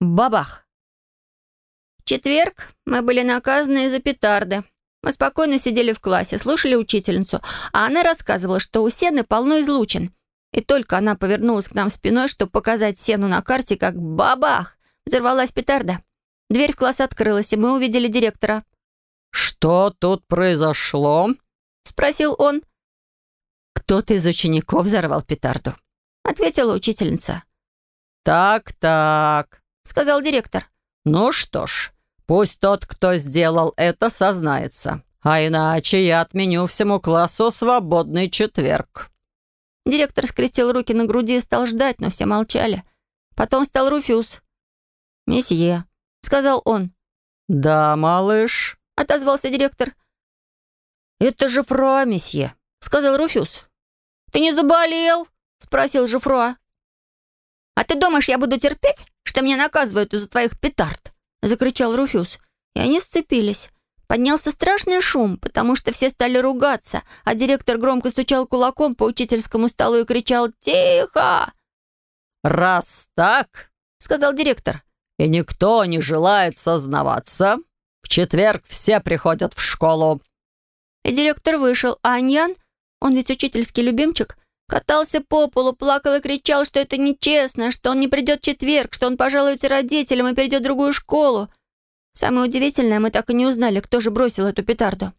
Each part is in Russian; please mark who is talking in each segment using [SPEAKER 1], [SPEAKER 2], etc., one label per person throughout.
[SPEAKER 1] Бабах!
[SPEAKER 2] В четверг мы были наказаны из-за петарды. Мы спокойно сидели в классе, слушали учительницу, а она рассказывала, что у сены полно излучин. И только она повернулась к нам спиной, чтобы показать сену на карте, как бабах! Взорвалась петарда. Дверь в класс открылась, и мы увидели директора.
[SPEAKER 1] «Что тут произошло?»
[SPEAKER 2] — спросил он.
[SPEAKER 1] «Кто-то из учеников взорвал петарду», —
[SPEAKER 2] ответила учительница.
[SPEAKER 1] «Так-так», —
[SPEAKER 2] сказал директор.
[SPEAKER 1] «Ну что ж, пусть тот, кто сделал это, сознается. А иначе я отменю всему классу свободный четверг».
[SPEAKER 2] Директор скрестил руки на груди и стал ждать, но все молчали. Потом стал Руфюз. «Месье», — сказал он.
[SPEAKER 1] «Да, малыш», —
[SPEAKER 2] отозвался директор.
[SPEAKER 1] «Это же Фруа, месье», —
[SPEAKER 2] сказал Руфюз. «Ты не заболел?» — спросил Жуфруа. «А ты думаешь, я буду терпеть, что меня наказывают из-за твоих петард?» — закричал Руфюз. И они сцепились. Поднялся страшный шум, потому что все стали ругаться, а директор громко стучал кулаком по учительскому столу и кричал «Тихо!»
[SPEAKER 1] «Раз так», — сказал директор, «и никто не желает сознаваться, в четверг все приходят в школу».
[SPEAKER 2] И директор вышел, а Аньян, он ведь учительский любимчик, катался по полу, плакал и кричал, что это нечестно, что он не придет в четверг, что он пожалуется родителям и перейдет в другую школу. Самое удивительное, мы так и не узнали, кто же бросил эту петарду.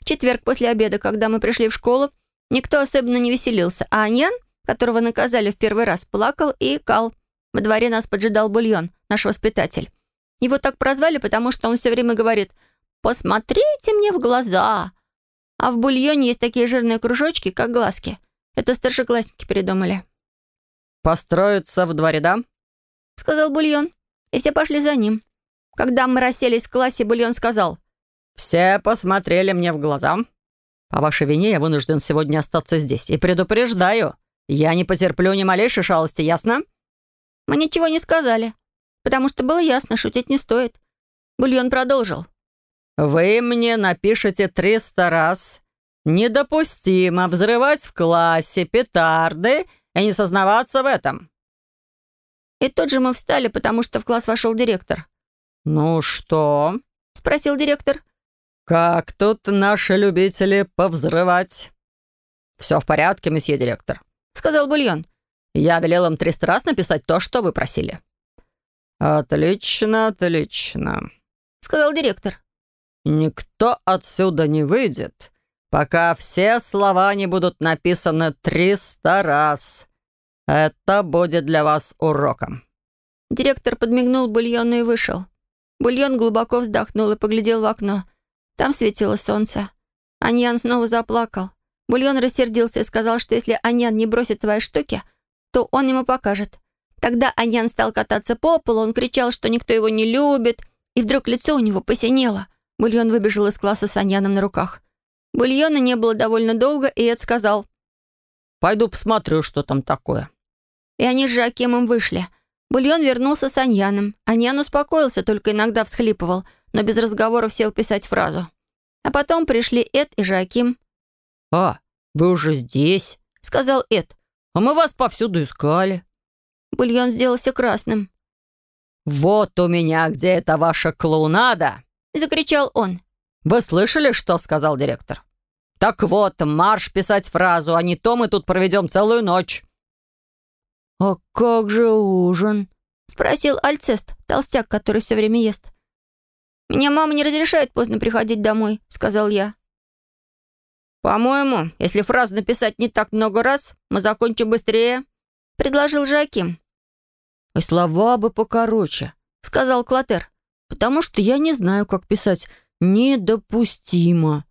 [SPEAKER 2] В четверг после обеда, когда мы пришли в школу, никто особенно не веселился, а Аньян, которого наказали в первый раз, плакал и икал. Во дворе нас поджидал Бульон, наш воспитатель. Его так прозвали, потому что он все время говорит «Посмотрите мне в глаза». А в бульоне есть такие жирные кружочки, как глазки. Это старшеклассники придумали.
[SPEAKER 1] «Построиться в дворе, да?»
[SPEAKER 2] — сказал Бульон. И все пошли за ним. Когда мы расселись в классе, Бульон сказал.
[SPEAKER 1] «Все посмотрели мне в глаза. По вашей вине я вынужден сегодня остаться здесь. И предупреждаю, я не потерплю ни малейшей шалости, ясно?»
[SPEAKER 2] Мы ничего не сказали, потому что было ясно, шутить не стоит. Бульон продолжил.
[SPEAKER 1] «Вы мне напишите триста раз. Недопустимо взрывать в классе петарды и не сознаваться в этом».
[SPEAKER 2] И тут же мы встали, потому что в класс вошел директор.
[SPEAKER 1] «Ну что?»
[SPEAKER 2] — спросил директор.
[SPEAKER 1] «Как тут наши любители повзрывать?» «Все в порядке, месье директор», — сказал Бульон. «Я велел им триста раз написать то, что вы просили». «Отлично, отлично», — сказал директор. «Никто отсюда не выйдет, пока все слова не будут написаны триста раз. Это будет для вас уроком».
[SPEAKER 2] Директор подмигнул бульону и вышел. Бульон глубоко вздохнул и поглядел в окно. Там светило солнце. Аньян снова заплакал. Бульон рассердился и сказал, что если Аньян не бросит твои штуки, то он ему покажет. Тогда Аньян стал кататься по полу, он кричал, что никто его не любит, и вдруг лицо у него посинело. Бульон выбежал из класса с Аньяном на руках. Бульона не было довольно долго, и Эд сказал,
[SPEAKER 1] «Пойду посмотрю, что там такое».
[SPEAKER 2] И они с Жакемом вышли. Бульон вернулся с Аньяном. Аньян успокоился, только иногда всхлипывал, но без разговоров сел писать фразу. А потом пришли Эд и Жаким.
[SPEAKER 1] «А, вы уже здесь?» — сказал Эд. «А мы вас повсюду искали».
[SPEAKER 2] Бульон сделался красным.
[SPEAKER 1] «Вот у меня где это ваша клоунада!»
[SPEAKER 2] — закричал он.
[SPEAKER 1] «Вы слышали, что сказал директор? Так вот, марш писать фразу, а не то мы тут проведем целую ночь».
[SPEAKER 2] «А как же ужин?» — спросил Альцест, толстяк, который все время ест. «Меня мама не разрешает поздно приходить домой», — сказал я.
[SPEAKER 1] «По-моему, если фразу написать не так много раз, мы закончим быстрее», — предложил Жаким.
[SPEAKER 2] «И слова бы покороче», — сказал Клотер потому что я не знаю, как писать «недопустимо».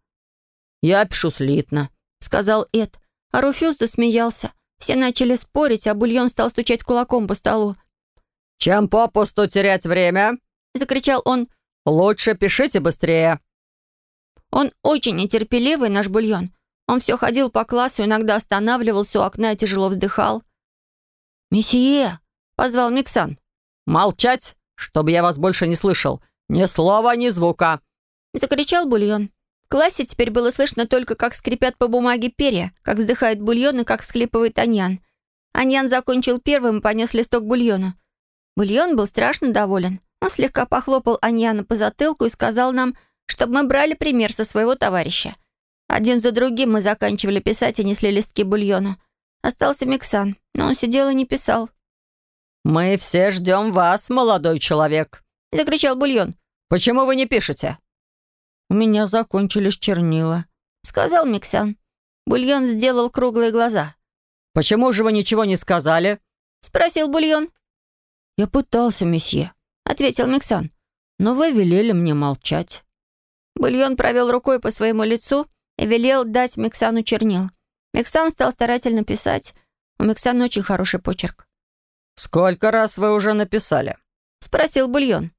[SPEAKER 1] «Я пишу слитно», —
[SPEAKER 2] сказал Эд. А Руфюз засмеялся. Все начали спорить, а Бульон стал стучать кулаком по столу.
[SPEAKER 1] «Чем попусту терять время?» — закричал он. «Лучше пишите быстрее».
[SPEAKER 2] Он очень нетерпеливый, наш Бульон. Он все ходил по классу, иногда останавливался у окна и тяжело вздыхал.
[SPEAKER 1] «Месье!» — позвал Миксан. «Молчать!» чтобы я вас больше не слышал. Ни слова, ни звука!»
[SPEAKER 2] Закричал Бульон. В классе теперь было слышно только, как скрипят по бумаге перья, как вздыхает Бульон и как всхлипывает Аньян. Аньян закончил первым и понес листок Бульона. Бульон был страшно доволен. Он слегка похлопал Аньяна по затылку и сказал нам, чтобы мы брали пример со своего товарища. Один за другим мы заканчивали писать и несли листки бульону. Остался Миксан, но он сидел и не писал.
[SPEAKER 1] «Мы все ждем вас, молодой человек», —
[SPEAKER 2] закричал бульон.
[SPEAKER 1] «Почему вы не пишете?»
[SPEAKER 2] «У меня закончились чернила», — сказал Миксан. Бульон сделал круглые глаза.
[SPEAKER 1] «Почему же вы ничего не сказали?»
[SPEAKER 2] — спросил Бульон.
[SPEAKER 1] «Я пытался, месье», — ответил Миксан. «Но вы велели мне молчать».
[SPEAKER 2] Бульон провел рукой по своему лицу и велел дать Миксану чернил. Миксан стал старательно писать. У Миксана очень хороший почерк.
[SPEAKER 1] «Сколько раз вы уже написали?»
[SPEAKER 2] — спросил Бульон.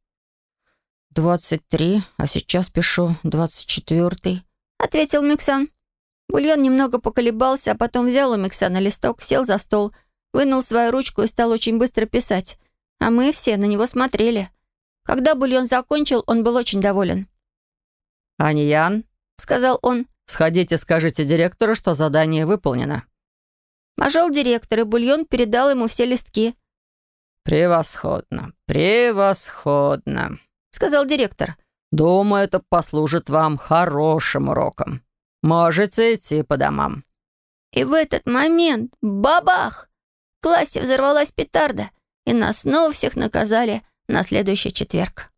[SPEAKER 1] «Двадцать три, а сейчас пишу двадцать четвертый», —
[SPEAKER 2] ответил Миксан. Бульон немного поколебался, а потом взял у Миксана листок, сел за стол, вынул свою ручку и стал очень быстро писать. А мы все на него смотрели. Когда Бульон закончил, он был очень доволен.
[SPEAKER 1] «Аньян», — сказал он, — «сходите, скажите директору, что задание выполнено».
[SPEAKER 2] Пожал директор, и Бульон передал ему все листки.
[SPEAKER 1] «Превосходно, превосходно», — сказал директор. «Думаю, это послужит вам хорошим уроком. Можете идти по домам».
[SPEAKER 2] И в этот момент — бабах! В классе взорвалась петарда, и нас снова всех наказали на следующий четверг.